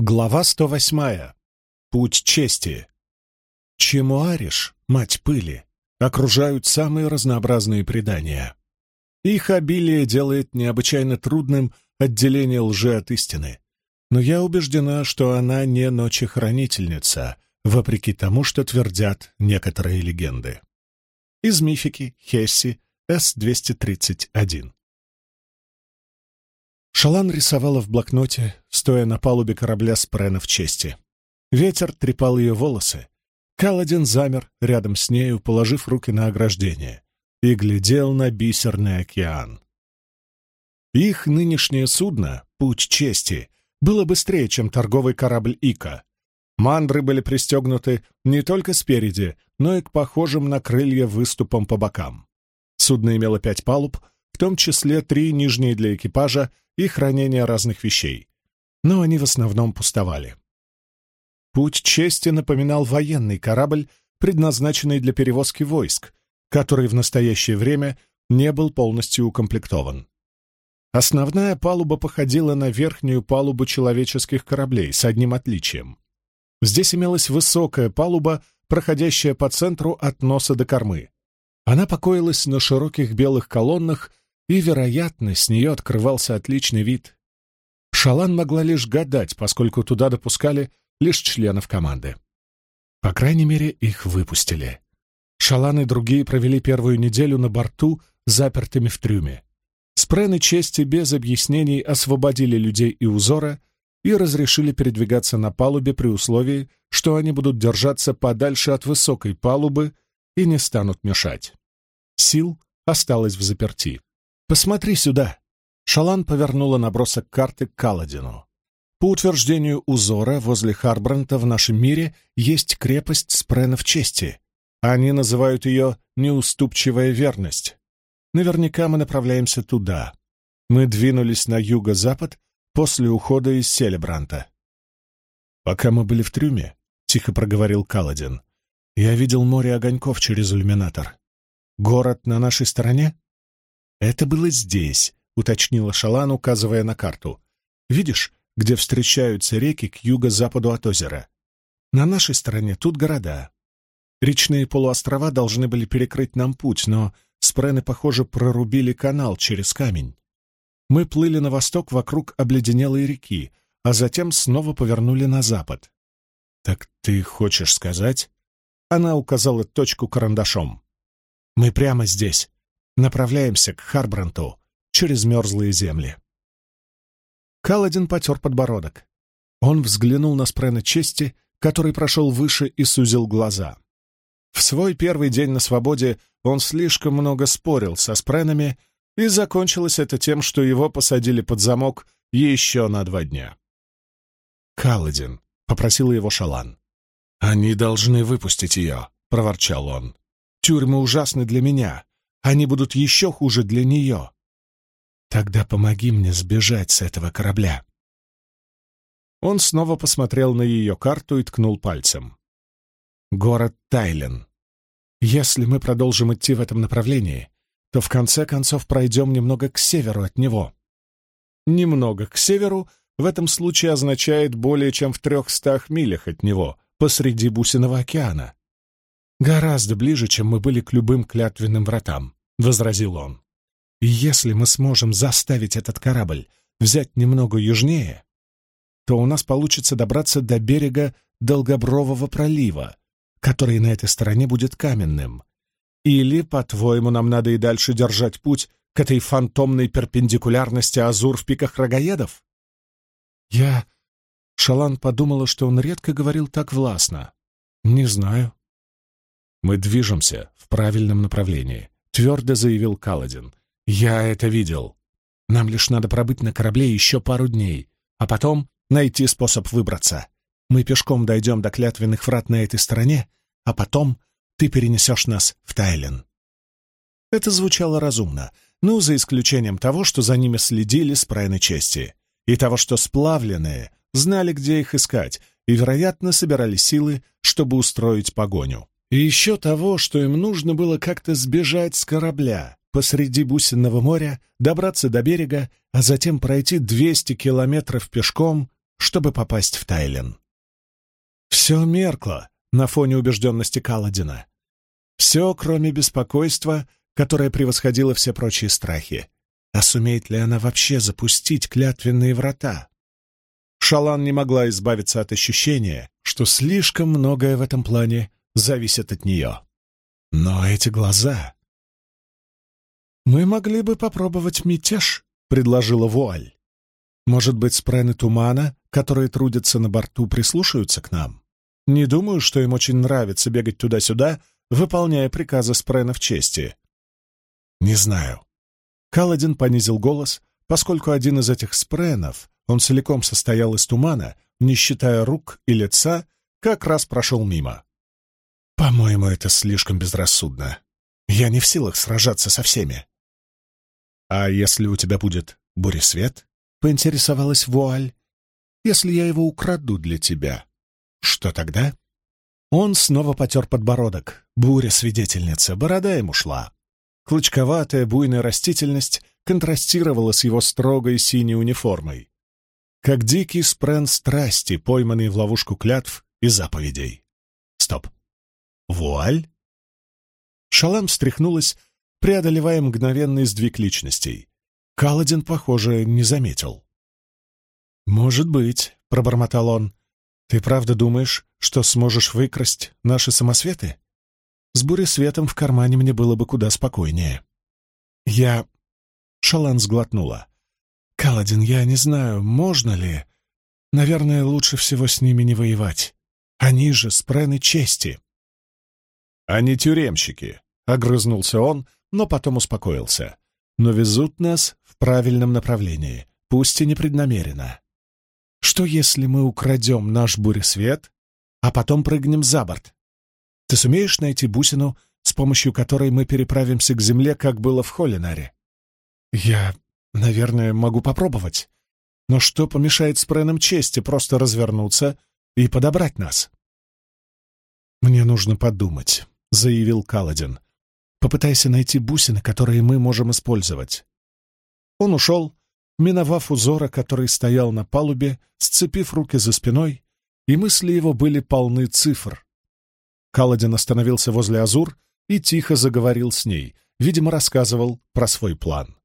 Глава 108. Путь чести. Чемуариш, мать пыли, окружают самые разнообразные предания. Их обилие делает необычайно трудным отделение лжи от истины. Но я убеждена, что она не ночехранительница, вопреки тому, что твердят некоторые легенды. Из мифики Хесси С-231. Шалан рисовала в блокноте, стоя на палубе корабля Спрена в чести. Ветер трепал ее волосы. Каладин замер рядом с нею, положив руки на ограждение, и глядел на бисерный океан. Их нынешнее судно, Путь Чести, было быстрее, чем торговый корабль Ика. Мандры были пристегнуты не только спереди, но и к похожим на крылья выступам по бокам. Судно имело пять палуб, в том числе три нижние для экипажа и хранения разных вещей, но они в основном пустовали. Путь чести напоминал военный корабль, предназначенный для перевозки войск, который в настоящее время не был полностью укомплектован. Основная палуба походила на верхнюю палубу человеческих кораблей с одним отличием. Здесь имелась высокая палуба, проходящая по центру от носа до кормы. Она покоилась на широких белых колоннах и, вероятно, с нее открывался отличный вид. Шалан могла лишь гадать, поскольку туда допускали лишь членов команды. По крайней мере, их выпустили. Шалан и другие провели первую неделю на борту, запертыми в трюме. Спрены чести без объяснений освободили людей и узора и разрешили передвигаться на палубе при условии, что они будут держаться подальше от высокой палубы и не станут мешать. Сил осталось в заперти. «Посмотри сюда!» Шалан повернула набросок карты к Каладину. По утверждению узора, возле Харбранта в нашем мире есть крепость Спренов чести. Они называют ее «неуступчивая верность». Наверняка мы направляемся туда. Мы двинулись на юго-запад после ухода из Селебранта. «Пока мы были в трюме», — тихо проговорил Каладин, — «я видел море огоньков через иллюминатор. Город на нашей стороне?» «Это было здесь», — уточнила Шалан, указывая на карту. «Видишь, где встречаются реки к юго-западу от озера? На нашей стороне тут города. Речные полуострова должны были перекрыть нам путь, но спрены, похоже, прорубили канал через камень. Мы плыли на восток вокруг обледенелой реки, а затем снова повернули на запад. «Так ты хочешь сказать?» Она указала точку карандашом. «Мы прямо здесь направляемся к Харбранту через мерзлые земли. Каладин потер подбородок. Он взглянул на Спрена чести, который прошел выше и сузил глаза. В свой первый день на свободе он слишком много спорил со Спренами, и закончилось это тем, что его посадили под замок еще на два дня. «Каладин», — попросил его Шалан. «Они должны выпустить ее», — проворчал он. «Тюрьмы ужасны для меня. Они будут еще хуже для нее. Тогда помоги мне сбежать с этого корабля. Он снова посмотрел на ее карту и ткнул пальцем. Город Тайлен. Если мы продолжим идти в этом направлении, то в конце концов пройдем немного к северу от него. Немного к северу в этом случае означает более чем в трехстах милях от него, посреди бусиного океана. «Гораздо ближе, чем мы были к любым клятвенным вратам», — возразил он. «И если мы сможем заставить этот корабль взять немного южнее, то у нас получится добраться до берега Долгобрового пролива, который на этой стороне будет каменным. Или, по-твоему, нам надо и дальше держать путь к этой фантомной перпендикулярности Азур в пиках рогаедов?» «Я...» Шалан подумала, что он редко говорил так властно. «Не знаю», «Мы движемся в правильном направлении», — твердо заявил Каладин. «Я это видел. Нам лишь надо пробыть на корабле еще пару дней, а потом найти способ выбраться. Мы пешком дойдем до клятвенных врат на этой стороне, а потом ты перенесешь нас в Тайлен». Это звучало разумно, ну, за исключением того, что за ними следили с прайной чести, и того, что сплавленные знали, где их искать, и, вероятно, собирали силы, чтобы устроить погоню. И еще того, что им нужно было как-то сбежать с корабля посреди бусинного моря, добраться до берега, а затем пройти 200 километров пешком чтобы попасть в Тайлен. Все меркло на фоне убежденности Каладина. Все, кроме беспокойства, которое превосходило все прочие страхи. А сумеет ли она вообще запустить клятвенные врата? Шалан не могла избавиться от ощущения, что слишком многое в этом плане зависит от нее. Но эти глаза... «Мы могли бы попробовать мятеж», — предложила Вуаль. «Может быть, спрены тумана, которые трудятся на борту, прислушаются к нам? Не думаю, что им очень нравится бегать туда-сюда, выполняя приказы спренов чести». «Не знаю». Каладин понизил голос, поскольку один из этих спренов, он целиком состоял из тумана, не считая рук и лица, как раз прошел мимо. «По-моему, это слишком безрассудно. Я не в силах сражаться со всеми». «А если у тебя будет буресвет?» — поинтересовалась Вуаль. «Если я его украду для тебя, что тогда?» Он снова потер подбородок. Буря-свидетельница, борода ему шла. Клочковатая буйная растительность контрастировала с его строгой синей униформой. Как дикий спрен страсти, пойманный в ловушку клятв и заповедей. Стоп. Вуаль? Шалам встряхнулась, преодолевая мгновенный сдвиг личностей. Каладин, похоже, не заметил. «Может быть», — пробормотал он, — «ты правда думаешь, что сможешь выкрасть наши самосветы? С буресветом в кармане мне было бы куда спокойнее». «Я...» — Шалан сглотнула. «Каладин, я не знаю, можно ли...» Наверное, лучше всего с ними не воевать. Они же спрены чести. «Они тюремщики», — огрызнулся он, но потом успокоился. «Но везут нас в правильном направлении, пусть и непреднамеренно. Что, если мы украдем наш буресвет, а потом прыгнем за борт? Ты сумеешь найти бусину, с помощью которой мы переправимся к земле, как было в Холлинаре?» «Я, наверное, могу попробовать. Но что помешает спренам чести просто развернуться и подобрать нас?» «Мне нужно подумать», — заявил Каладин. «Попытайся найти бусины, которые мы можем использовать». Он ушел, миновав узора, который стоял на палубе, сцепив руки за спиной, и мысли его были полны цифр. Каладин остановился возле Азур и тихо заговорил с ней, видимо, рассказывал про свой план.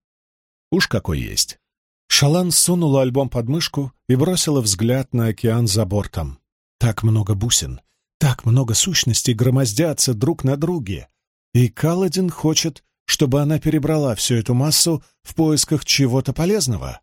Уж какой есть. Шалан сунула альбом под мышку и бросила взгляд на океан за бортом. Так много бусин, так много сущностей громоздятся друг на друге, и Каладин хочет, чтобы она перебрала всю эту массу в поисках чего-то полезного.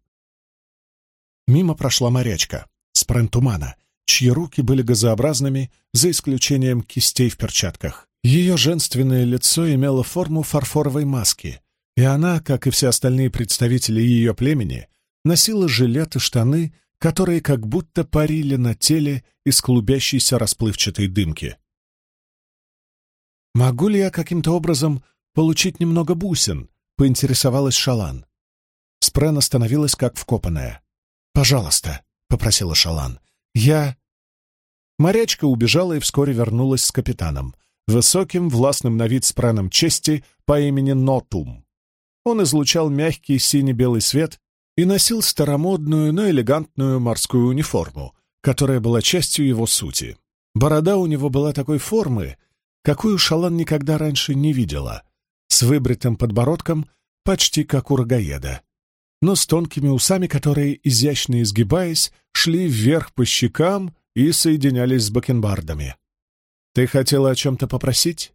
Мимо прошла морячка, спрен тумана, чьи руки были газообразными, за исключением кистей в перчатках. Ее женственное лицо имело форму фарфоровой маски, и она, как и все остальные представители ее племени, носила жилет и штаны которые как будто парили на теле из клубящейся расплывчатой дымки. «Могу ли я каким-то образом получить немного бусин?» — поинтересовалась Шалан. Спрен остановилась как вкопанная. «Пожалуйста», — попросила Шалан. «Я...» Морячка убежала и вскоре вернулась с капитаном, высоким, властным на вид спреном чести по имени Нотум. Он излучал мягкий сине-белый свет и носил старомодную, но элегантную морскую униформу, которая была частью его сути. Борода у него была такой формы, какую Шалан никогда раньше не видела, с выбритым подбородком, почти как у рогаеда, но с тонкими усами, которые, изящно изгибаясь, шли вверх по щекам и соединялись с бакенбардами. «Ты хотела о чем-то попросить?»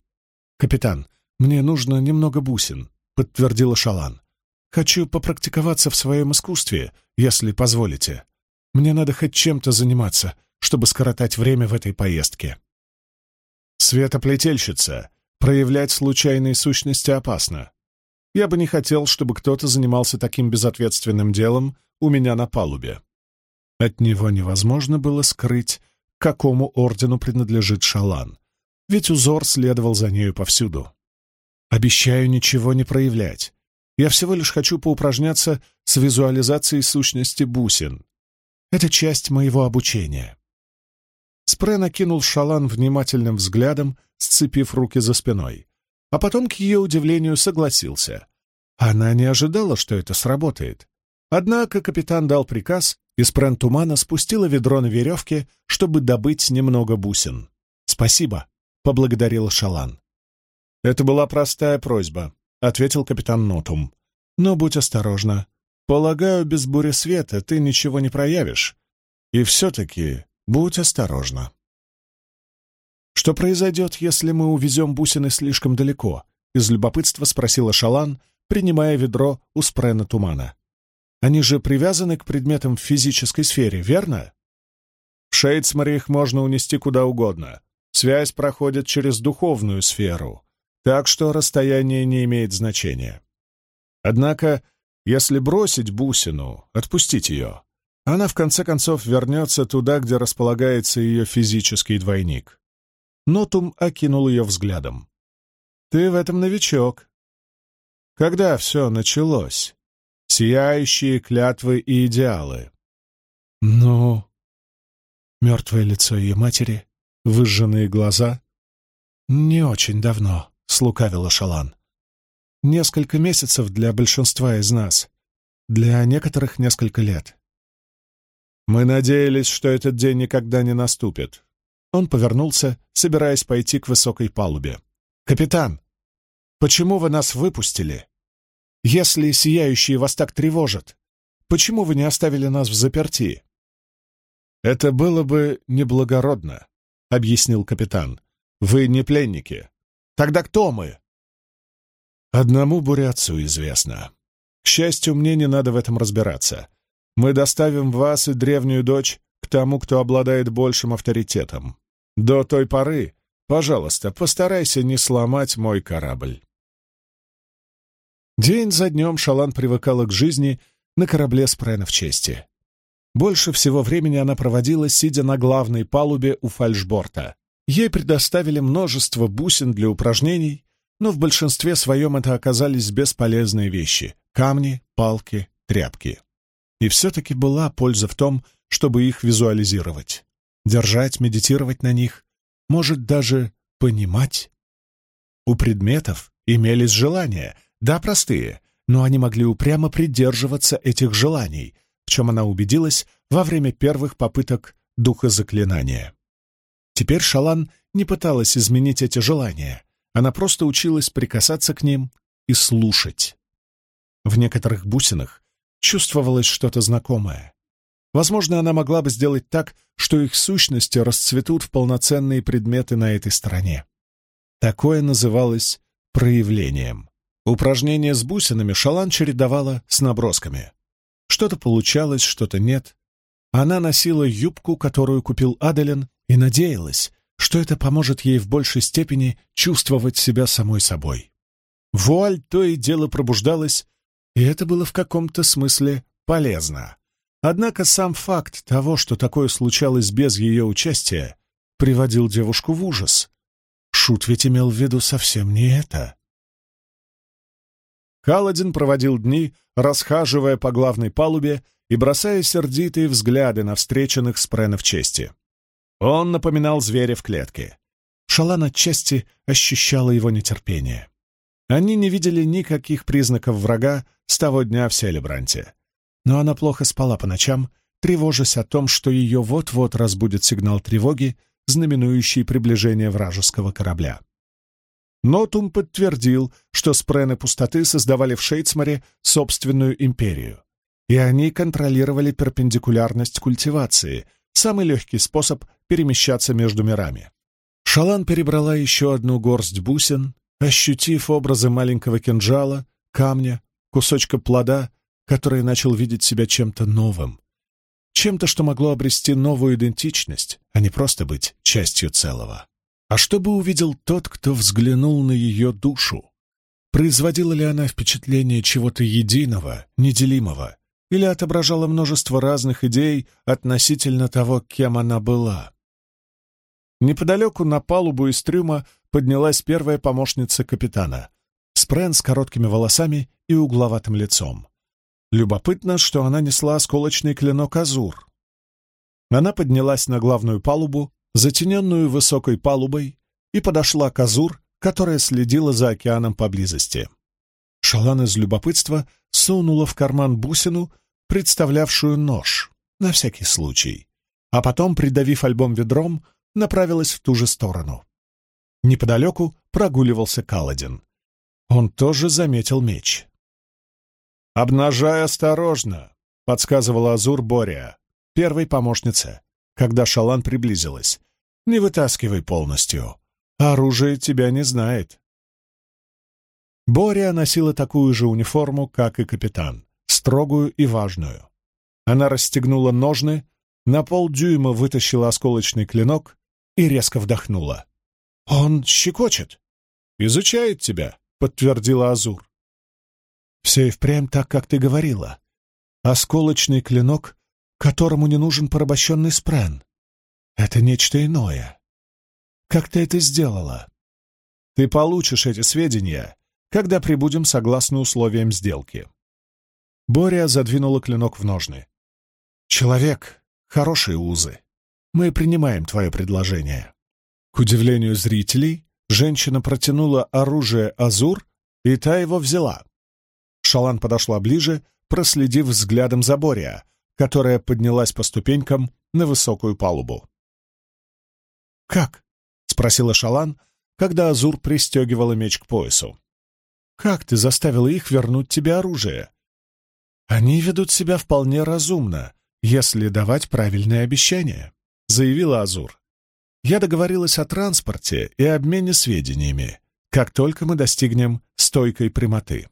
«Капитан, мне нужно немного бусин», — подтвердила Шалан. Хочу попрактиковаться в своем искусстве, если позволите. Мне надо хоть чем-то заниматься, чтобы скоротать время в этой поездке. Светоплетельщица. Проявлять случайные сущности опасно. Я бы не хотел, чтобы кто-то занимался таким безответственным делом у меня на палубе. От него невозможно было скрыть, какому ордену принадлежит Шалан, ведь узор следовал за нею повсюду. Обещаю ничего не проявлять, я всего лишь хочу поупражняться с визуализацией сущности бусин. Это часть моего обучения. Спре накинул шалан внимательным взглядом, сцепив руки за спиной, а потом, к ее удивлению, согласился. Она не ожидала, что это сработает. Однако капитан дал приказ, Из Прен-Тумана спустила ведро на веревке, чтобы добыть немного бусин. «Спасибо», — поблагодарила Шалан. «Это была простая просьба», — ответил капитан Нотум. «Но будь осторожна. Полагаю, без бури света ты ничего не проявишь. И все-таки будь осторожна». «Что произойдет, если мы увезем бусины слишком далеко?» — из любопытства спросила Шалан, принимая ведро у спрена тумана. «Они же привязаны к предметам в физической сфере, верно?» «В Шейдсморе их можно унести куда угодно. Связь проходит через духовную сферу, так что расстояние не имеет значения. Однако, если бросить бусину, отпустить ее, она в конце концов вернется туда, где располагается ее физический двойник. Нотум окинул ее взглядом. «Ты в этом новичок. Когда все началось? Сияющие клятвы и идеалы». «Ну...» Мертвое лицо ее матери, выжженные глаза. «Не очень давно», — слукавила Шалан. «Несколько месяцев для большинства из нас, для некоторых несколько лет». «Мы надеялись, что этот день никогда не наступит», он повернулся, собираясь пойти к высокой палубе. «Капитан, почему вы нас выпустили? Если сияющие вас так тревожат, почему вы не оставили нас в заперти?» «Это было бы неблагородно», — объяснил капитан. «Вы не пленники. Тогда кто мы?» «Одному бурятцу известно. К счастью, мне не надо в этом разбираться. Мы доставим вас и древнюю дочь к тому, кто обладает большим авторитетом. До той поры, пожалуйста, постарайся не сломать мой корабль. День за днем Шалан привыкала к жизни на корабле Спрена в чести. Больше всего времени она проводила, сидя на главной палубе у фальшборта. Ей предоставили множество бусин для упражнений, но в большинстве своем это оказались бесполезные вещи — камни, палки, тряпки. И все-таки была польза в том, чтобы их визуализировать держать, медитировать на них, может даже понимать. У предметов имелись желания, да, простые, но они могли упрямо придерживаться этих желаний, в чем она убедилась во время первых попыток духа заклинания. Теперь Шалан не пыталась изменить эти желания, она просто училась прикасаться к ним и слушать. В некоторых бусинах чувствовалось что-то знакомое. Возможно, она могла бы сделать так, что их сущности расцветут в полноценные предметы на этой стороне. Такое называлось проявлением. Упражнения с бусинами Шалан чередовала с набросками. Что-то получалось, что-то нет. Она носила юбку, которую купил Аделин, и надеялась, что это поможет ей в большей степени чувствовать себя самой собой. Вуаль то и дело пробуждалась, и это было в каком-то смысле полезно. Однако сам факт того, что такое случалось без ее участия, приводил девушку в ужас. Шут ведь имел в виду совсем не это. Каладин проводил дни, расхаживая по главной палубе и бросая сердитые взгляды на встреченных с Прена в чести. Он напоминал зверя в клетке. Шалан отчасти ощущала его нетерпение. Они не видели никаких признаков врага с того дня в Селебранте но она плохо спала по ночам, тревожась о том, что ее вот-вот разбудит сигнал тревоги, знаменующий приближение вражеского корабля. Нотум подтвердил, что спрены пустоты создавали в Шейцмаре собственную империю, и они контролировали перпендикулярность культивации, самый легкий способ перемещаться между мирами. Шалан перебрала еще одну горсть бусин, ощутив образы маленького кинжала, камня, кусочка плода который начал видеть себя чем-то новым, чем-то, что могло обрести новую идентичность, а не просто быть частью целого. А что бы увидел тот, кто взглянул на ее душу? Производила ли она впечатление чего-то единого, неделимого, или отображала множество разных идей относительно того, кем она была? Неподалеку на палубу из трюма поднялась первая помощница капитана, Спрен с короткими волосами и угловатым лицом. Любопытно, что она несла осколочный клинок Азур. Она поднялась на главную палубу, затененную высокой палубой, и подошла к Азур, которая следила за океаном поблизости. Шалан из любопытства сунула в карман бусину, представлявшую нож. на всякий случай, а потом, придавив альбом ведром, направилась в ту же сторону. Неподалеку прогуливался Каладин. Он тоже заметил меч. «Обнажай осторожно», — подсказывала Азур Бория, первой помощнице, когда Шалан приблизилась. «Не вытаскивай полностью. Оружие тебя не знает». Бория носила такую же униформу, как и капитан, строгую и важную. Она расстегнула ножны, на полдюйма вытащила осколочный клинок и резко вдохнула. «Он щекочет!» «Изучает тебя», — подтвердила Азур. «Все и впрямь так, как ты говорила. Осколочный клинок, которому не нужен порабощенный спрен. Это нечто иное. Как ты это сделала?» «Ты получишь эти сведения, когда прибудем согласно условиям сделки». Боря задвинула клинок в ножны. «Человек, хорошие узы. Мы принимаем твое предложение». К удивлению зрителей, женщина протянула оружие Азур, и та его взяла. Шалан подошла ближе, проследив взглядом за Бория, которая поднялась по ступенькам на высокую палубу. «Как?» — спросила Шалан, когда Азур пристегивала меч к поясу. «Как ты заставила их вернуть тебе оружие?» «Они ведут себя вполне разумно, если давать правильные обещания», — заявила Азур. «Я договорилась о транспорте и обмене сведениями, как только мы достигнем стойкой прямоты».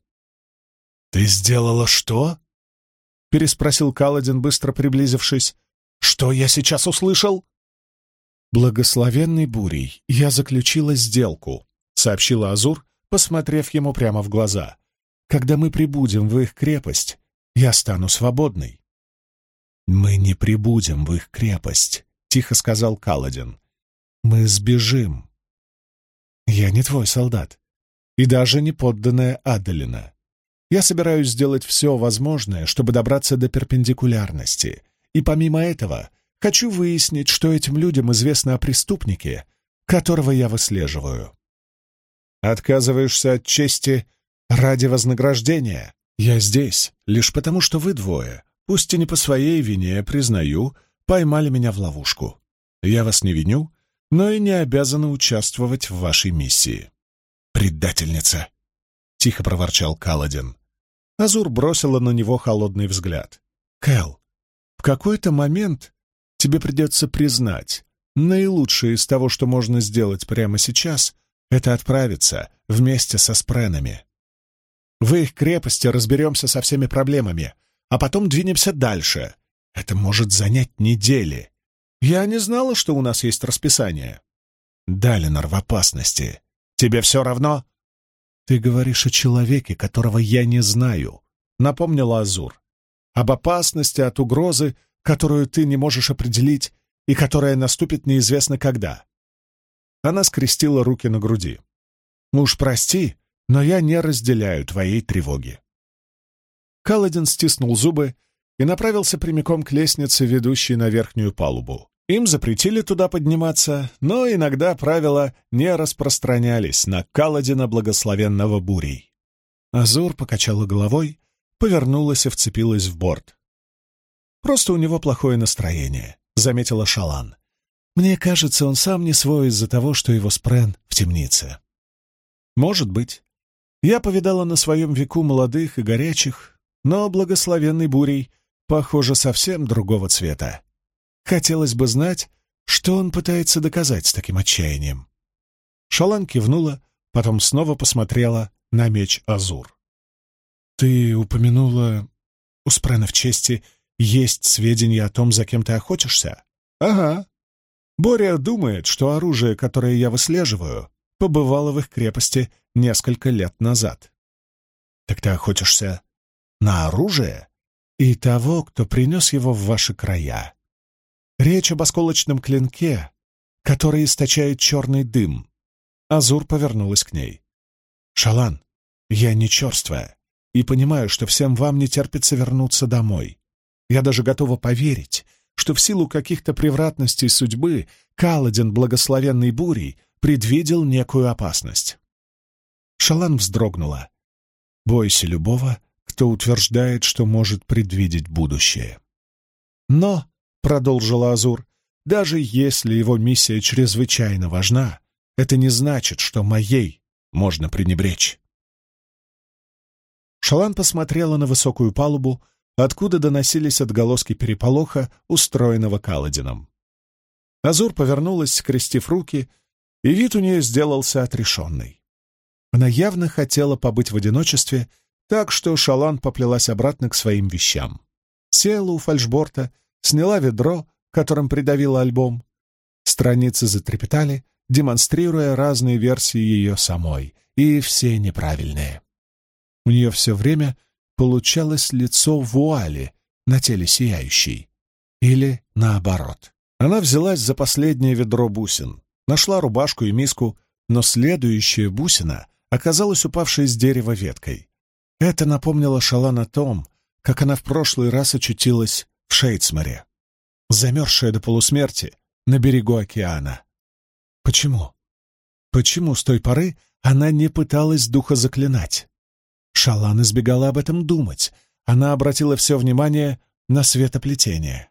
«Ты сделала что?» — переспросил Каладин, быстро приблизившись. «Что я сейчас услышал?» «Благословенный бурей, я заключила сделку», — сообщила Азур, посмотрев ему прямо в глаза. «Когда мы прибудем в их крепость, я стану свободной». «Мы не прибудем в их крепость», — тихо сказал Каладин. «Мы сбежим». «Я не твой солдат, и даже не подданная Аделина. Я собираюсь сделать все возможное, чтобы добраться до перпендикулярности, и помимо этого хочу выяснить, что этим людям известно о преступнике, которого я выслеживаю». «Отказываешься от чести ради вознаграждения?» «Я здесь лишь потому, что вы двое пусть и не по своей вине, признаю, поймали меня в ловушку. Я вас не виню, но и не обязаны участвовать в вашей миссии. «Предательница!» — тихо проворчал Каладин. Азур бросила на него холодный взгляд. «Кэл, в какой-то момент тебе придется признать, наилучшее из того, что можно сделать прямо сейчас, это отправиться вместе со спренами. В их крепости разберемся со всеми проблемами, а потом двинемся дальше. Это может занять недели. Я не знала, что у нас есть расписание. Далинор в опасности. Тебе все равно? Ты говоришь о человеке, которого я не знаю, напомнила Азур. Об опасности от угрозы, которую ты не можешь определить и которая наступит неизвестно когда. Она скрестила руки на груди. «Уж прости, но я не разделяю твоей тревоги. Каладин стиснул зубы и направился прямиком к лестнице, ведущей на верхнюю палубу. Им запретили туда подниматься, но иногда правила не распространялись на Каладина благословенного бурей. Азур покачала головой, повернулась и вцепилась в борт. «Просто у него плохое настроение», — заметила Шалан. «Мне кажется, он сам не свой из-за того, что его спрен в темнице». «Может быть. Я повидала на своем веку молодых и горячих, но благословенный бурей, похоже, совсем другого цвета. Хотелось бы знать, что он пытается доказать с таким отчаянием. Шалан кивнула, потом снова посмотрела на меч Азур. «Ты упомянула, у Спрена в чести, есть сведения о том, за кем ты охотишься?» «Ага. Боря думает, что оружие, которое я выслеживаю, побывало в их крепости несколько лет назад». «Так ты охотишься на оружие и того, кто принес его в ваши края. Речь об осколочном клинке, который источает черный дым. Азур повернулась к ней. «Шалан, я не черствая и понимаю, что всем вам не терпится вернуться домой. Я даже готова поверить, что в силу каких-то превратностей судьбы Каладин, благословенный бурей, предвидел некую опасность». Шалан вздрогнула. «Бойся любого, кто утверждает, что может предвидеть будущее. Но, — продолжила Азур, — даже если его миссия чрезвычайно важна, это не значит, что моей можно пренебречь. Шалан посмотрела на высокую палубу, откуда доносились отголоски переполоха, устроенного Каладином. Азур повернулась, скрестив руки, и вид у нее сделался отрешенный. Она явно хотела побыть в одиночестве, так что Шалан поплелась обратно к своим вещам. Села у фальшборта, сняла ведро, которым придавила альбом. Страницы затрепетали, демонстрируя разные версии ее самой, и все неправильные. У нее все время получалось лицо вуали на теле сияющей. Или наоборот. Она взялась за последнее ведро бусин, нашла рубашку и миску, но следующая бусина оказалась упавшей с дерева веткой. Это напомнило Шалан о том, как она в прошлый раз очутилась в Шейцмаре, замерзшая до полусмерти на берегу океана. Почему? Почему с той поры она не пыталась духа заклинать? Шалан избегала об этом думать. Она обратила все внимание на светоплетение.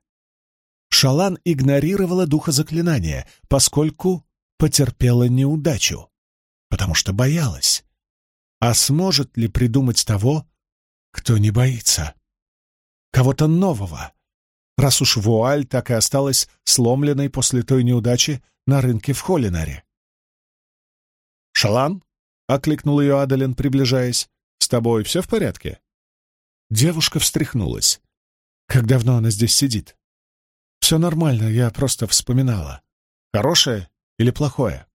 Шалан игнорировала духа заклинания, поскольку потерпела неудачу, потому что боялась. А сможет ли придумать того, кто не боится? Кого-то нового, раз уж вуаль так и осталась сломленной после той неудачи на рынке в Холлинаре. «Шалан?» — окликнул ее Адалин, приближаясь. «С тобой все в порядке?» Девушка встряхнулась. «Как давно она здесь сидит?» «Все нормально, я просто вспоминала. Хорошее или плохое?»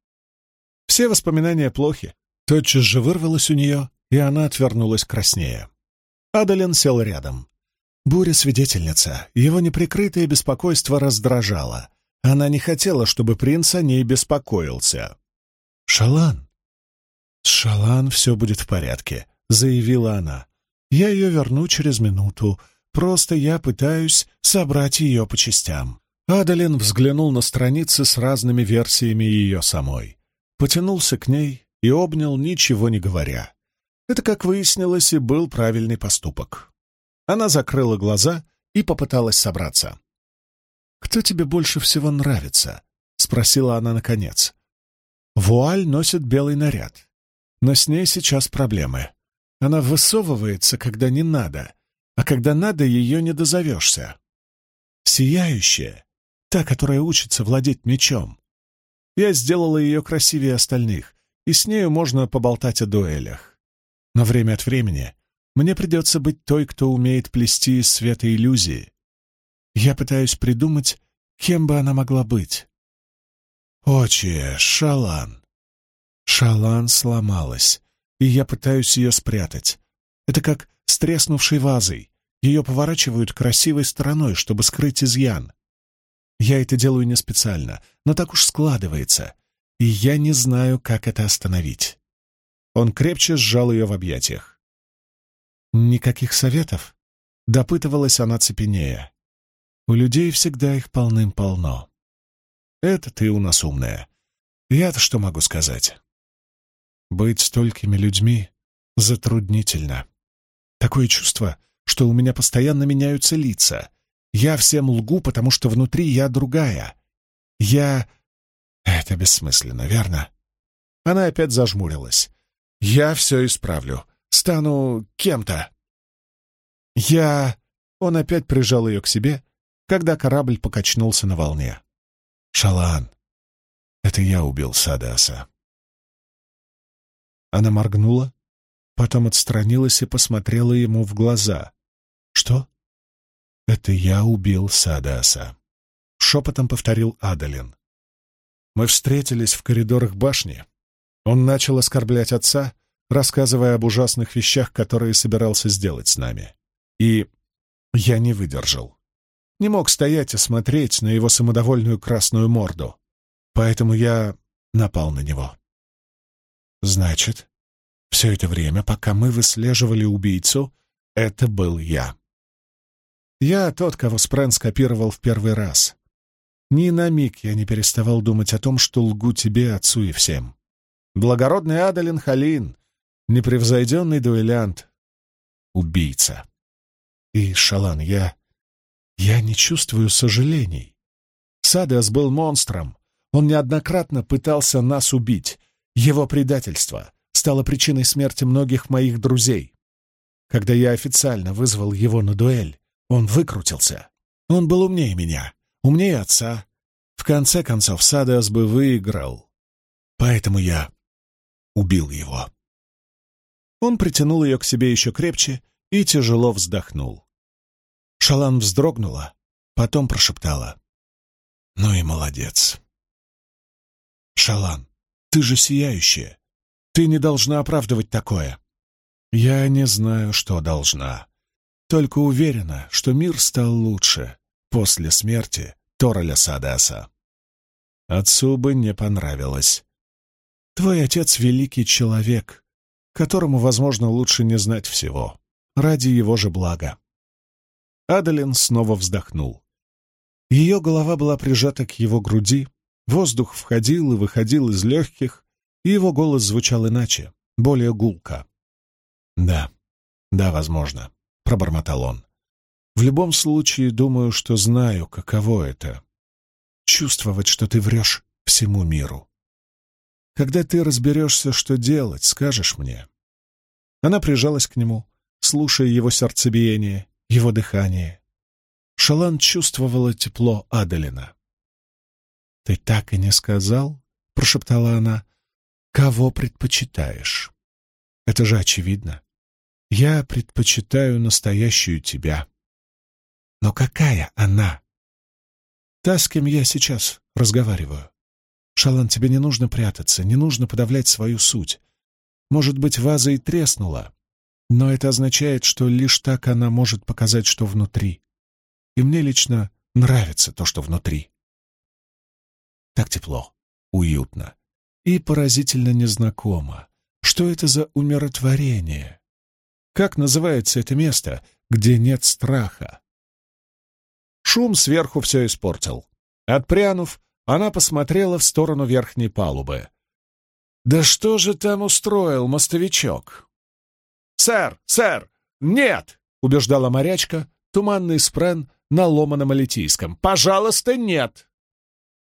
Все воспоминания плохи. Тотчас же вырвалось у нее, и она отвернулась краснее. Адалин сел рядом. Буря-свидетельница, его неприкрытое беспокойство раздражало. Она не хотела, чтобы принц о ней беспокоился. «Шалан!» «С Шалан все будет в порядке», — заявила она. «Я ее верну через минуту. Просто я пытаюсь собрать ее по частям». Адалин взглянул на страницы с разными версиями ее самой. Потянулся к ней и обнял, ничего не говоря. Это, как выяснилось, и был правильный поступок. Она закрыла глаза и попыталась собраться. «Кто тебе больше всего нравится?» — спросила она наконец. Вуаль носит белый наряд, но с ней сейчас проблемы. Она высовывается, когда не надо, а когда надо, ее не дозовешься. Сияющая, та, которая учится владеть мечом. Я сделала ее красивее остальных, и с нею можно поболтать о дуэлях. Но время от времени мне придется быть той, кто умеет плести из света иллюзии. Я пытаюсь придумать, кем бы она могла быть. Очи, Шалан. Шалан сломалась, и я пытаюсь ее спрятать. Это как с треснувшей вазой. Ее поворачивают красивой стороной, чтобы скрыть изъян. Я это делаю не специально, но так уж складывается, и я не знаю, как это остановить. Он крепче сжал ее в объятиях. «Никаких советов?» — допытывалась она цепенея. «У людей всегда их полным-полно. Это ты у нас умная. Я-то что могу сказать?» «Быть столькими людьми затруднительно. Такое чувство, что у меня постоянно меняются лица. Я всем лгу, потому что внутри я другая. Я... Это бессмысленно, верно?» Она опять зажмурилась. «Я все исправлю стану кем-то. Я... Он опять прижал ее к себе, когда корабль покачнулся на волне. «Шалан, это я убил Садаса». Она моргнула, потом отстранилась и посмотрела ему в глаза. «Что?» «Это я убил Садаса», — шепотом повторил Адалин. Мы встретились в коридорах башни. Он начал оскорблять отца, рассказывая об ужасных вещах, которые собирался сделать с нами. И я не выдержал. Не мог стоять и смотреть на его самодовольную красную морду. Поэтому я напал на него. Значит, все это время, пока мы выслеживали убийцу, это был я. Я тот, кого Спрэн скопировал в первый раз. Ни на миг я не переставал думать о том, что лгу тебе, отцу и всем. Благородный Адалин Халин, непревзойденный дуэлянт, убийца. И, Шалан, я... Я не чувствую сожалений. Садеас был монстром. Он неоднократно пытался нас убить. Его предательство стало причиной смерти многих моих друзей. Когда я официально вызвал его на дуэль, он выкрутился. Он был умнее меня, умнее отца. В конце концов, Садеас бы выиграл. Поэтому я убил его. Он притянул ее к себе еще крепче и тяжело вздохнул. Шалан вздрогнула, потом прошептала. «Ну и молодец». «Шалан, ты же сияющая. Ты не должна оправдывать такое». «Я не знаю, что должна. Только уверена, что мир стал лучше после смерти Тораля Садаса». Отцу бы не понравилось. «Твой отец — великий человек, которому, возможно, лучше не знать всего, ради его же блага. Адалин снова вздохнул. Ее голова была прижата к его груди, воздух входил и выходил из легких, и его голос звучал иначе, более гулко. «Да, да, возможно», — пробормотал он. «В любом случае, думаю, что знаю, каково это — чувствовать, что ты врешь всему миру. Когда ты разберешься, что делать, скажешь мне». Она прижалась к нему, слушая его сердцебиение, его дыхание. Шалан чувствовала тепло Аделина. «Ты так и не сказал?» — прошептала она. «Кого предпочитаешь?» «Это же очевидно. Я предпочитаю настоящую тебя». «Но какая она?» «Та, с кем я сейчас разговариваю. Шалан, тебе не нужно прятаться, не нужно подавлять свою суть. Может быть, ваза и треснула, но это означает, что лишь так она может показать, что внутри. И мне лично нравится то, что внутри. Так тепло, уютно и поразительно незнакомо. Что это за умиротворение? Как называется это место, где нет страха? Шум сверху все испортил. Отпрянув, она посмотрела в сторону верхней палубы. «Да что же там устроил мостовичок?» «Сэр! Сэр! Нет!» — убеждала морячка, туманный спрен на ломаном алитийском. «Пожалуйста, нет!»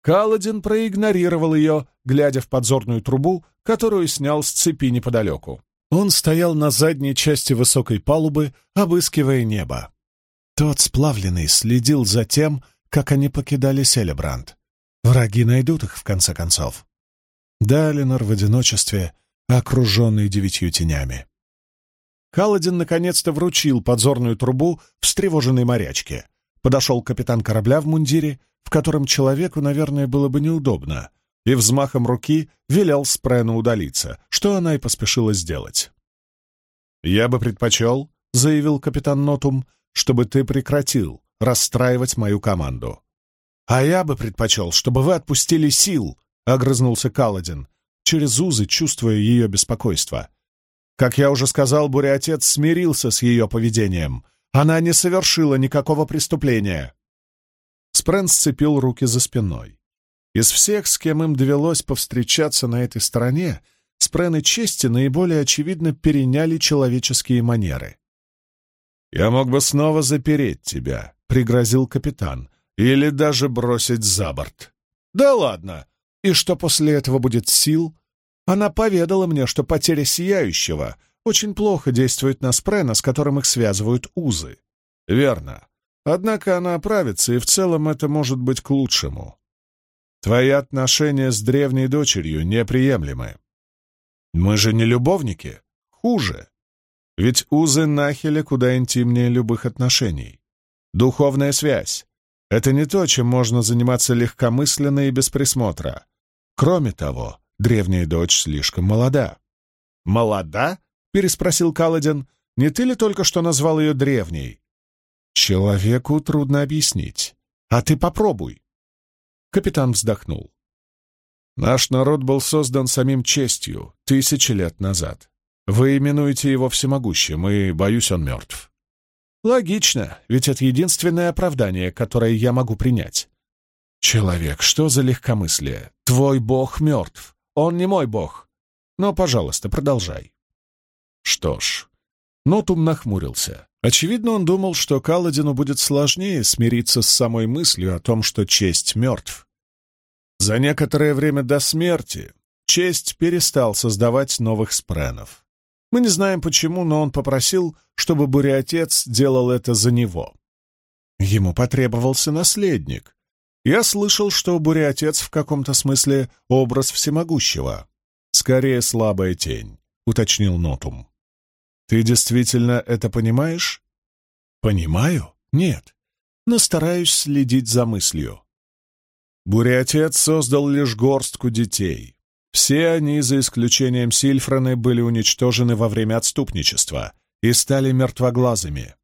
Каладин проигнорировал ее, глядя в подзорную трубу, которую снял с цепи неподалеку. Он стоял на задней части высокой палубы, обыскивая небо. Тот сплавленный следил за тем, как они покидали Селебранд. Враги найдут их, в конце концов. Далинор в одиночестве, окруженный девятью тенями. Каладин наконец-то вручил подзорную трубу встревоженной морячке. Подошел капитан корабля в мундире, в котором человеку, наверное, было бы неудобно, и взмахом руки велел Спрену удалиться, что она и поспешила сделать. «Я бы предпочел», — заявил капитан Нотум, — «чтобы ты прекратил расстраивать мою команду. «А я бы предпочел, чтобы вы отпустили сил», — огрызнулся Каладин, через узы чувствуя ее беспокойство. Как я уже сказал, буря-отец смирился с ее поведением. Она не совершила никакого преступления. Спрэн сцепил руки за спиной. Из всех, с кем им довелось повстречаться на этой стороне, Спрэн и Чести наиболее очевидно переняли человеческие манеры. «Я мог бы снова запереть тебя», — пригрозил капитан, или даже бросить за борт. Да ладно! И что после этого будет сил? Она поведала мне, что потеря Сияющего очень плохо действует на Спрена, с которым их связывают узы. Верно. Однако она оправится, и в целом это может быть к лучшему. Твои отношения с древней дочерью неприемлемы. Мы же не любовники. Хуже. Ведь узы Нахеля куда интимнее любых отношений. Духовная связь, это не то, чем можно заниматься легкомысленно и без присмотра. Кроме того, древняя дочь слишком молода. «Молода?» — переспросил Каладин. «Не ты ли только что назвал ее древней?» «Человеку трудно объяснить. А ты попробуй». Капитан вздохнул. «Наш народ был создан самим честью тысячи лет назад. Вы именуете его всемогущим, и, боюсь, он мертв. Логично, ведь это единственное оправдание, которое я могу принять. Человек, что за легкомыслие? Твой бог мертв. Он не мой бог. Но, пожалуйста, продолжай. Что ж, Нотум нахмурился. Очевидно, он думал, что Каладину будет сложнее смириться с самой мыслью о том, что честь мертв. За некоторое время до смерти честь перестал создавать новых спренов. Мы не знаем почему, но он попросил, чтобы буря-отец делал это за него. Ему потребовался наследник. Я слышал, что буря-отец в каком-то смысле образ всемогущего. Скорее, слабая тень, — уточнил Нотум. Ты действительно это понимаешь? Понимаю? Нет. Но стараюсь следить за мыслью. Буря-отец создал лишь горстку детей. Все они, за исключением Сильфраны, были уничтожены во время отступничества и стали мертвоглазыми.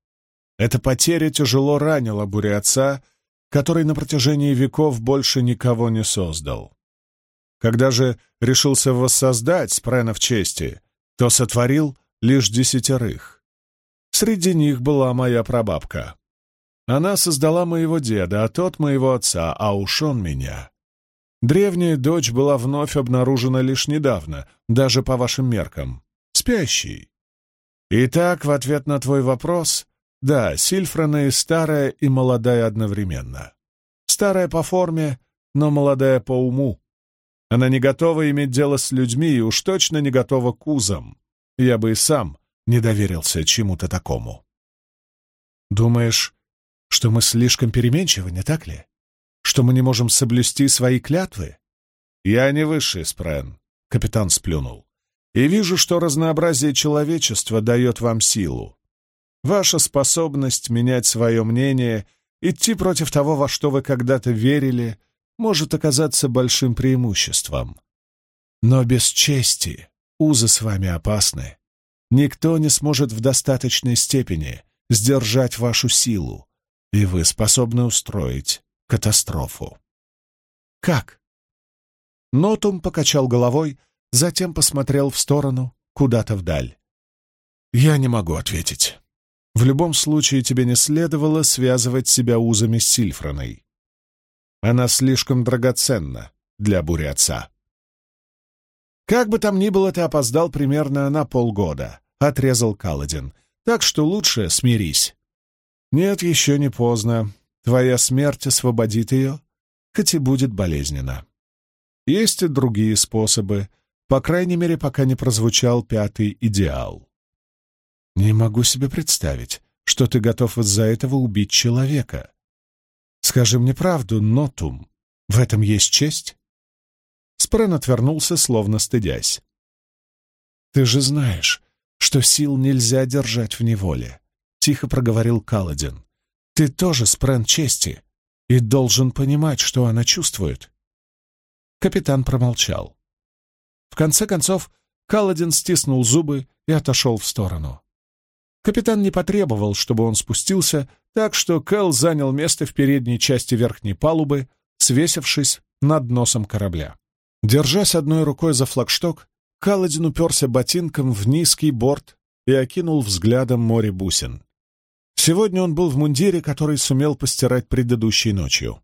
Эта потеря тяжело ранила буря отца, который на протяжении веков больше никого не создал. Когда же решился воссоздать спренов чести, то сотворил лишь десятерых. Среди них была моя прабабка. Она создала моего деда, а тот моего отца, а уж он меня. Древняя дочь была вновь обнаружена лишь недавно, даже по вашим меркам. Спящий. Итак, в ответ на твой вопрос, да, Сильфрана и старая, и молодая одновременно. Старая по форме, но молодая по уму. Она не готова иметь дело с людьми и уж точно не готова к узам. Я бы и сам не доверился чему-то такому. Думаешь, что мы слишком переменчивы, не так ли? Что мы не можем соблюсти свои клятвы? Я не высший спрен, — капитан сплюнул. И вижу, что разнообразие человечества дает вам силу. Ваша способность менять свое мнение, идти против того, во что вы когда-то верили, может оказаться большим преимуществом. Но без чести узы с вами опасны. Никто не сможет в достаточной степени сдержать вашу силу, и вы способны устроить катастрофу. Как? Нотум покачал головой, затем посмотрел в сторону, куда-то вдаль. Я не могу ответить. В любом случае тебе не следовало связывать себя узами с Сильфраной. Она слишком драгоценна для бури отца. Как бы там ни было, ты опоздал примерно на полгода, — отрезал Каладин. Так что лучше смирись. Нет, еще не поздно. Твоя смерть освободит ее, хоть и будет болезненно. Есть и другие способы, по крайней мере, пока не прозвучал пятый идеал. Не могу себе представить, что ты готов из-за этого убить человека. Скажи мне правду, Нотум, в этом есть честь?» Спрен отвернулся, словно стыдясь. «Ты же знаешь, что сил нельзя держать в неволе», — тихо проговорил Каладин. «Ты тоже Спрен чести и должен понимать, что она чувствует». Капитан промолчал. В конце концов, Каладин стиснул зубы и отошел в сторону. Капитан не потребовал, чтобы он спустился, так что Кэл занял место в передней части верхней палубы, свесившись над носом корабля. Держась одной рукой за флагшток, Каладин уперся ботинком в низкий борт и окинул взглядом море бусин. Сегодня он был в мундире, который сумел постирать предыдущей ночью.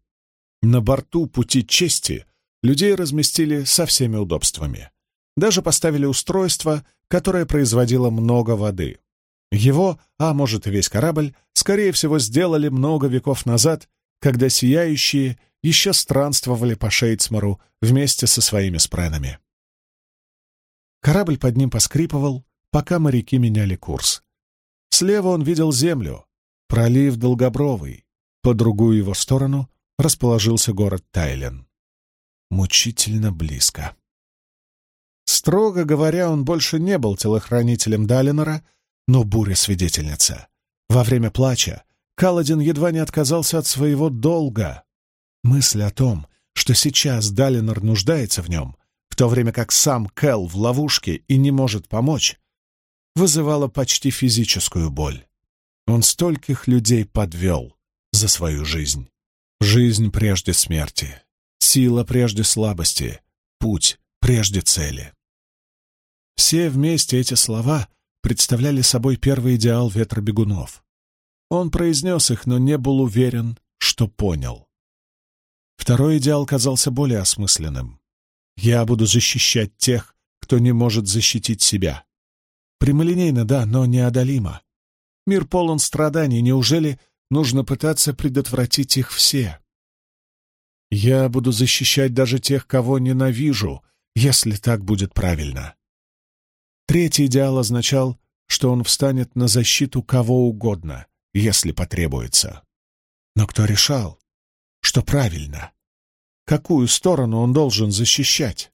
На борту пути чести людей разместили со всеми удобствами. Даже поставили устройство, которое производило много воды. Его, а может и весь корабль, скорее всего, сделали много веков назад, когда сияющие еще странствовали по Шейцмару вместе со своими спренами. Корабль под ним поскрипывал, пока моряки меняли курс. Слева он видел землю, пролив Долгобровый, по другую его сторону расположился город Тайлен. Мучительно близко. Строго говоря, он больше не был телохранителем Далинора, но буря-свидетельница. Во время плача Каладин едва не отказался от своего долга. Мысль о том, что сейчас Далинор нуждается в нем, в то время как сам Кэл в ловушке и не может помочь, вызывала почти физическую боль. Он стольких людей подвел за свою жизнь. Жизнь прежде смерти, сила прежде слабости, путь прежде цели. Все вместе эти слова представляли собой первый идеал ветробегунов. Он произнес их, но не был уверен, что понял. Второй идеал казался более осмысленным. «Я буду защищать тех, кто не может защитить себя». Прямолинейно, да, но неодолимо. Мир полон страданий. Неужели нужно пытаться предотвратить их все? Я буду защищать даже тех, кого ненавижу, если так будет правильно. Третий идеал означал, что он встанет на защиту кого угодно, если потребуется. Но кто решал, что правильно? Какую сторону он должен защищать?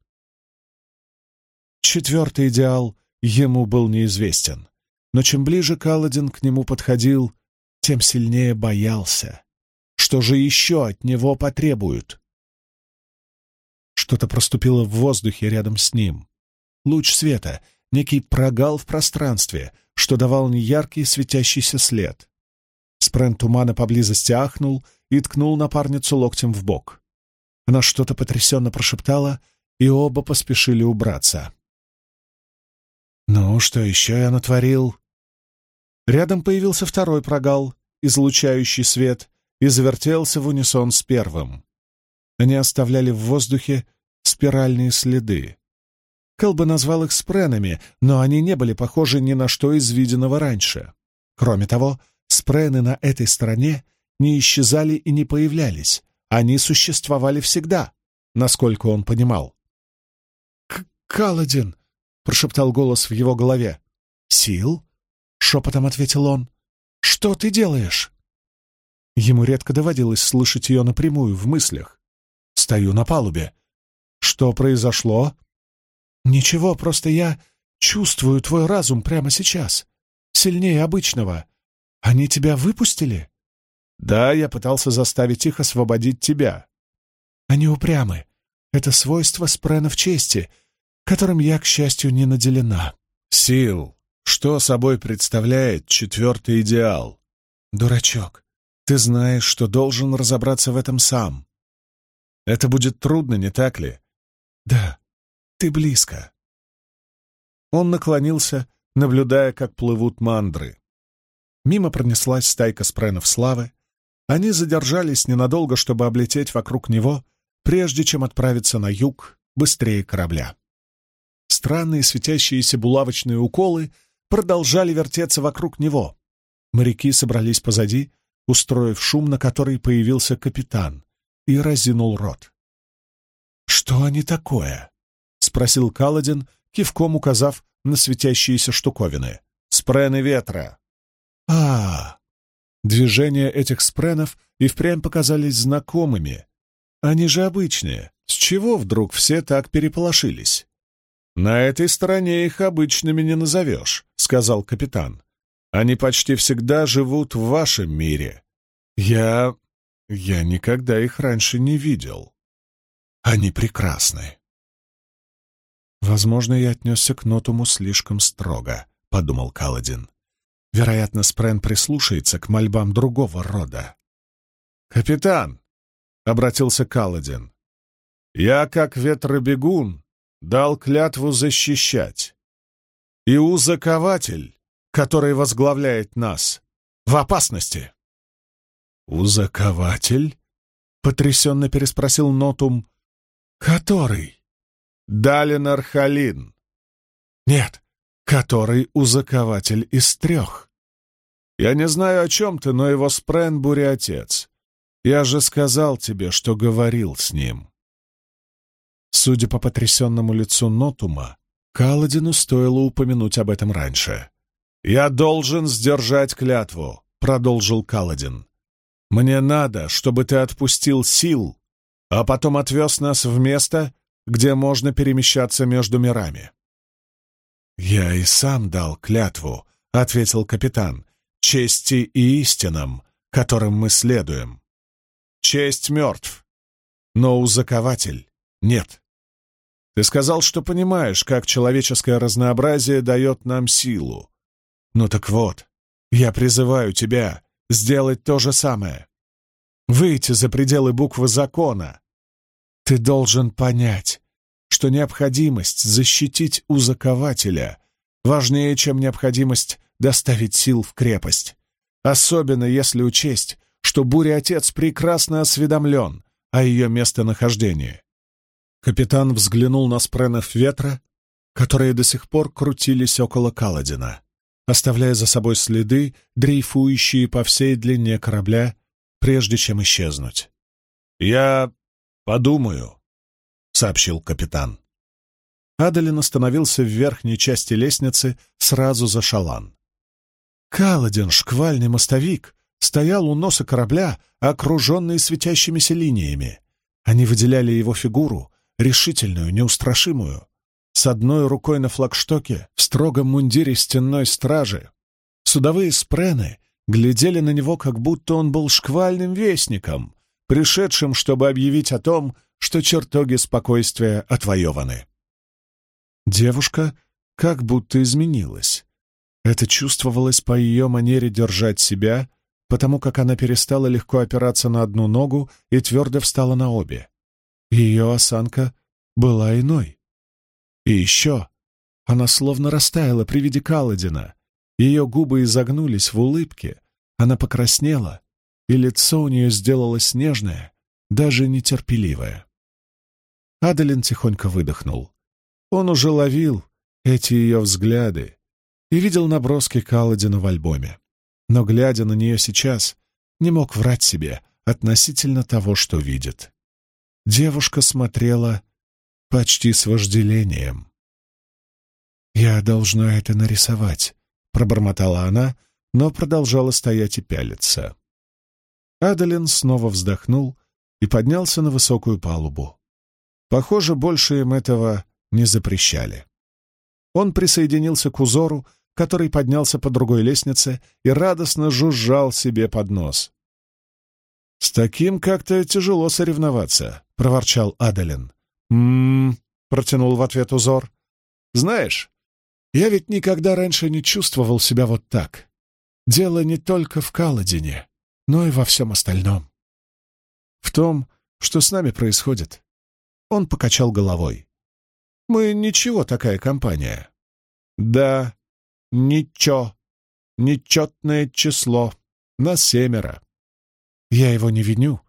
Четвертый идеал ему был неизвестен, но чем ближе Каладин к нему подходил, тем сильнее боялся. Что же еще от него потребуют? Что-то проступило в воздухе рядом с ним. Луч света, некий прогал в пространстве, что давал неяркий светящийся след. Спрен тумана поблизости ахнул и ткнул напарницу локтем в бок. Она что-то потрясенно прошептала, и оба поспешили убраться. «Ну, что еще я натворил?» Рядом появился второй прогал, излучающий свет, и завертелся в унисон с первым. Они оставляли в воздухе спиральные следы. Кэл бы назвал их спренами, но они не были похожи ни на что из виденного раньше. Кроме того, спрены на этой стороне не исчезали и не появлялись. Они существовали всегда, насколько он понимал. «Каладин!» — прошептал голос в его голове. «Сил?» — шепотом ответил он. «Что ты делаешь?» Ему редко доводилось слышать ее напрямую, в мыслях. «Стою на палубе. Что произошло?» «Ничего, просто я чувствую твой разум прямо сейчас. Сильнее обычного. Они тебя выпустили?» «Да, я пытался заставить их освободить тебя». «Они упрямы. Это свойство спренов чести, которым я, к счастью, не наделена». «Сил, что собой представляет четвертый идеал?» «Дурачок, ты знаешь, что должен разобраться в этом сам». «Это будет трудно, не так ли?» «Да, ты близко». Он наклонился, наблюдая, как плывут мандры. Мимо пронеслась стайка спренов славы. Они задержались ненадолго, чтобы облететь вокруг него, прежде чем отправиться на юг, быстрее корабля. Странные светящиеся булавочные уколы продолжали вертеться вокруг него. Моряки собрались позади, устроив шум, на который появился капитан, и разинул рот. «Что они такое?» — спросил Каладин, кивком указав на светящиеся штуковины. «Спрены ветра». А, -а, а Движения этих спренов и впрямь показались знакомыми. Они же обычные. С чего вдруг все так переполошились? «На этой стороне их обычными не назовешь», — сказал капитан. «Они почти всегда живут в вашем мире. Я... я никогда их раньше не видел». Они прекрасны. Возможно, я отнесся к Нотуму слишком строго, — подумал Каладин. Вероятно, Спрен прислушается к мольбам другого рода. «Капитан!» — обратился Каладин. «Я, как ветробегун, дал клятву защищать. И узакователь, который возглавляет нас, в опасности». «Узакователь?» — потрясенно переспросил Нотум. «Который?» «Далинар Халин». «Нет, который узакователь из трех». «Я не знаю, о чем ты, но его Спренбури отец. Я же сказал тебе, что говорил с ним». Судя по потрясенному лицу Нотума, Каладину стоило упомянуть об этом раньше. «Я должен сдержать клятву», — продолжил Каладин. «Мне надо, чтобы ты отпустил сил, а потом отвез нас в место, где можно перемещаться между мирами. «Я и сам дал клятву», — ответил капитан, — «чести и истинам, которым мы следуем. Честь мертв, но узакователь нет. Ты сказал, что понимаешь, как человеческое разнообразие дает нам силу. Ну так вот, я призываю тебя сделать то же самое. Выйти за пределы буквы закона, ты должен понять, что необходимость защитить узакователя важнее, чем необходимость доставить сил в крепость. Особенно если учесть, что Буря-отец прекрасно осведомлен о ее местонахождении. Капитан взглянул на спренов ветра, которые до сих пор крутились около Каладина. оставляя за собой следы, дрейфующие по всей длине корабля, прежде чем исчезнуть. «Я подумаю», — сообщил капитан. Адалин остановился в верхней части лестницы сразу за шалан. Каладин, шквальный мостовик, стоял у носа корабля, окруженный светящимися линиями. Они выделяли его фигуру, решительную, неустрашимую, с одной рукой на флагштоке, в строгом мундире стенной стражи. Судовые спрены глядели на него, как будто он был шквальным вестником, пришедшим, чтобы объявить о том, что чертоги спокойствия отвоеваны. Девушка как будто изменилась. Это чувствовалось по ее манере держать себя, потому как она перестала легко опираться на одну ногу и твердо встала на обе. Ее осанка была иной. И еще она словно растаяла при виде Каладина. Ее губы изогнулись в улыбке, она покраснела, и лицо у нее сделалось нежное, даже нетерпеливое. Адалин тихонько выдохнул. Он уже ловил эти ее взгляды и видел наброски Каладина в альбоме. Но, глядя на нее сейчас, не мог врать себе относительно того, что видит. Девушка смотрела почти с вожделением. «Я должна это нарисовать», — пробормотала она, но продолжала стоять и пялиться. Адалин снова вздохнул и поднялся на высокую палубу. Похоже, больше им этого не запрещали. Он присоединился к узору, который поднялся по другой лестнице и радостно жужжал себе под нос. «С таким как-то тяжело соревноваться», — проворчал Адалин. «М-м-м», протянул в ответ узор. «Знаешь, я ведь никогда раньше не чувствовал себя вот так. Дело не только в Каладине, но и во всем остальном. В том, что с нами происходит». Он покачал головой. «Мы ничего такая компания». «Да, ничего. Нечетное число. На семеро. Я его не виню.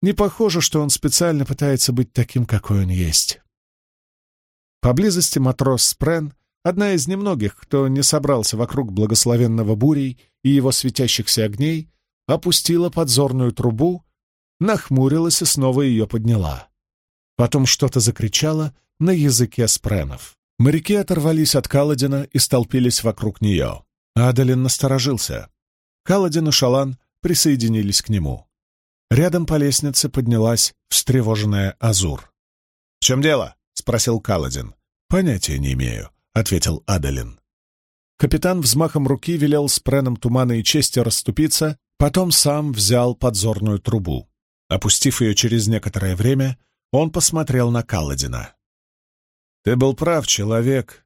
Не похоже, что он специально пытается быть таким, какой он есть. Поблизости матрос Спрен, одна из немногих, кто не собрался вокруг благословенного бурей и его светящихся огней, опустила подзорную трубу, нахмурилась и снова ее подняла. Потом что-то закричала на языке спренов. Моряки оторвались от Каладина и столпились вокруг нее. Адалин насторожился. Каладин и Шалан присоединились к нему. Рядом по лестнице поднялась встревоженная Азур. «В чем дело?» — спросил Каладин. «Понятия не имею», — ответил Адалин. Капитан взмахом руки велел с преном тумана и чести расступиться, потом сам взял подзорную трубу. Опустив ее через некоторое время, он посмотрел на Каладина. «Ты был прав, человек,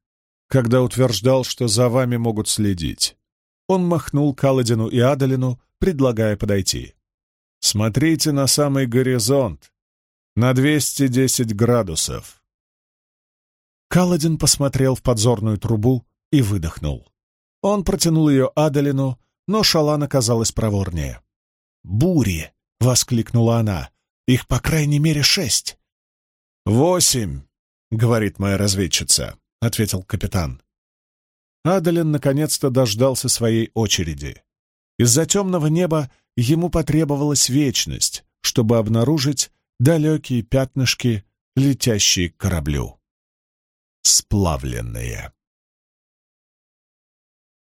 когда утверждал, что за вами могут следить». Он махнул Каладину и Адалину, предлагая подойти. «Смотрите на самый горизонт, на 210 градусов». Каладин посмотрел в подзорную трубу и выдохнул. Он протянул ее Адалину, но Шалан оказалась проворнее. «Бури!» — воскликнула она. «Их по крайней мере шесть!» «Восемь!» — говорит моя разведчица, — ответил капитан. Адалин наконец-то дождался своей очереди. Из-за темного неба ему потребовалась вечность, чтобы обнаружить далекие пятнышки, летящие к кораблю. Сплавленные.